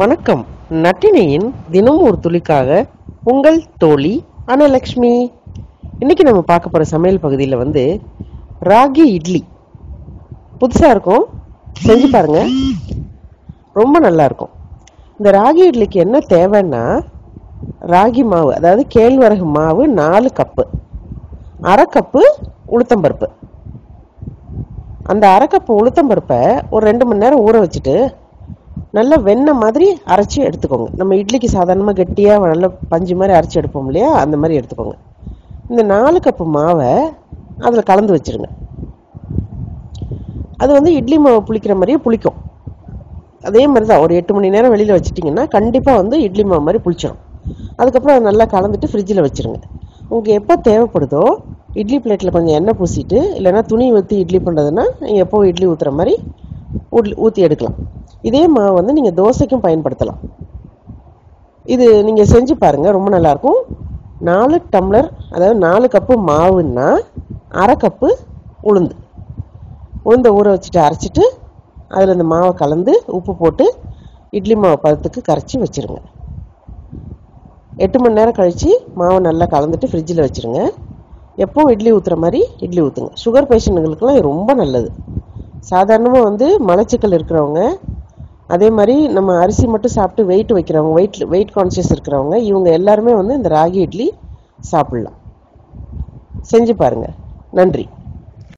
வணக்கம். நட்டினியின் தினம் ஒரு துளிக்காக உங்கள் தோழி அனலக்ஷ்மி. இன்னைக்கு நம்ம பார்க்க போற சமையல் பகுதியில் வந்து ராகி இட்லி. புதுசா இருக்கும். செஞ்சு பாருங்க. ரொம்ப நல்லா இருக்கும். இந்த ராகி இட்லிக்கு என்ன தேவைன்னா ராகி மாவு அதாவது கேழ்வரகு மாவு நாலு கப்பு அரை கப்பு உளுத்தம்பருப்பு அந்த அரை கப்பு உளுத்தம்பருப்பை ஒரு ரெண்டு மணி நேரம் ஊற வச்சுட்டு நல்லா வெண்ணெய் மாதிரி அரைச்சி எடுத்துக்கோங்க. நம்ம இட்லிக்கு சாதாரணமாக கெட்டியாக நல்லா பஞ்சு மாதிரி அரைச்சி எடுப்போம் இல்லையா? அந்த மாதிரி எடுத்துக்கோங்க. இந்த நாலு கப்பு மாவை அதில் கலந்து வச்சிருங்க. அது வந்து இட்லி மாவு புளிக்கிற மாதிரியே புளிக்கும். அதே மாதிரி தான் ஒரு எட்டு மணி நேரம் வெளியில் வச்சிட்டிங்கன்னா கண்டிப்பாக வந்து இட்லி மாவு மாதிரி புளிச்சிடும் அதுக்கப்புறம் அதை நல்லா கலந்துட்டு ஃப்ரிட்ஜில் வச்சிருங்க. உங்களுக்கு எப்போ தேவைப்படுதோ இட்லி பிளேட்டில் கொஞ்சம் எண்ணெய் பூசிட்டு இல்லைன்னா துணி ஊற்றி இட்லி பண்ணுறதுன்னா நீங்கள் எப்போ இட்லி ஊற்றுற மாதிரி ஊட்லி ஊற்றி எடுக்கலாம். இதே மாவு வந்து நீங்கள் தோசைக்கும் பயன்படுத்தலாம். இது நீங்கள் செஞ்சு பாருங்கள் ரொம்ப நல்லாயிருக்கும். நாலு டம்ளர் அதாவது நாலு கப்பு மாவுன்னா அரை கப்பு உளுந்து. உளுந்தை ஊற வச்சுட்டு அரைச்சிட்டு அதில் இந்த மாவை கலந்து உப்பு போட்டு இட்லி மாவு பதத்துக்கு கரைச்சி வச்சுருங்க. எட்டு மணி நேரம் கழித்து மாவை நல்லா கலந்துட்டு ஃப்ரிட்ஜில் வச்சுருங்க. எப்போவும் இட்லி ஊற்றுற மாதிரி இட்லி ஊற்றுங்க சுகர் பேஷண்ட்டுகளுக்கெல்லாம் ரொம்ப நல்லது. சாதாரணமாக வந்து மலச்சிக்கல் இருக்கிறவங்க அதே மாதிரி நம்ம அரிசி மட்டும் சாப்பிட்டு வெயிட் வைக்கிறவங்க வெயிட் வெயிட் கான்சியஸ் இருக்கிறவங்க இவங்க எல்லாருமே வந்து இந்த ராகி இட்லி சாப்பிட்லாம். செஞ்சு பாருங்கள் நன்றி.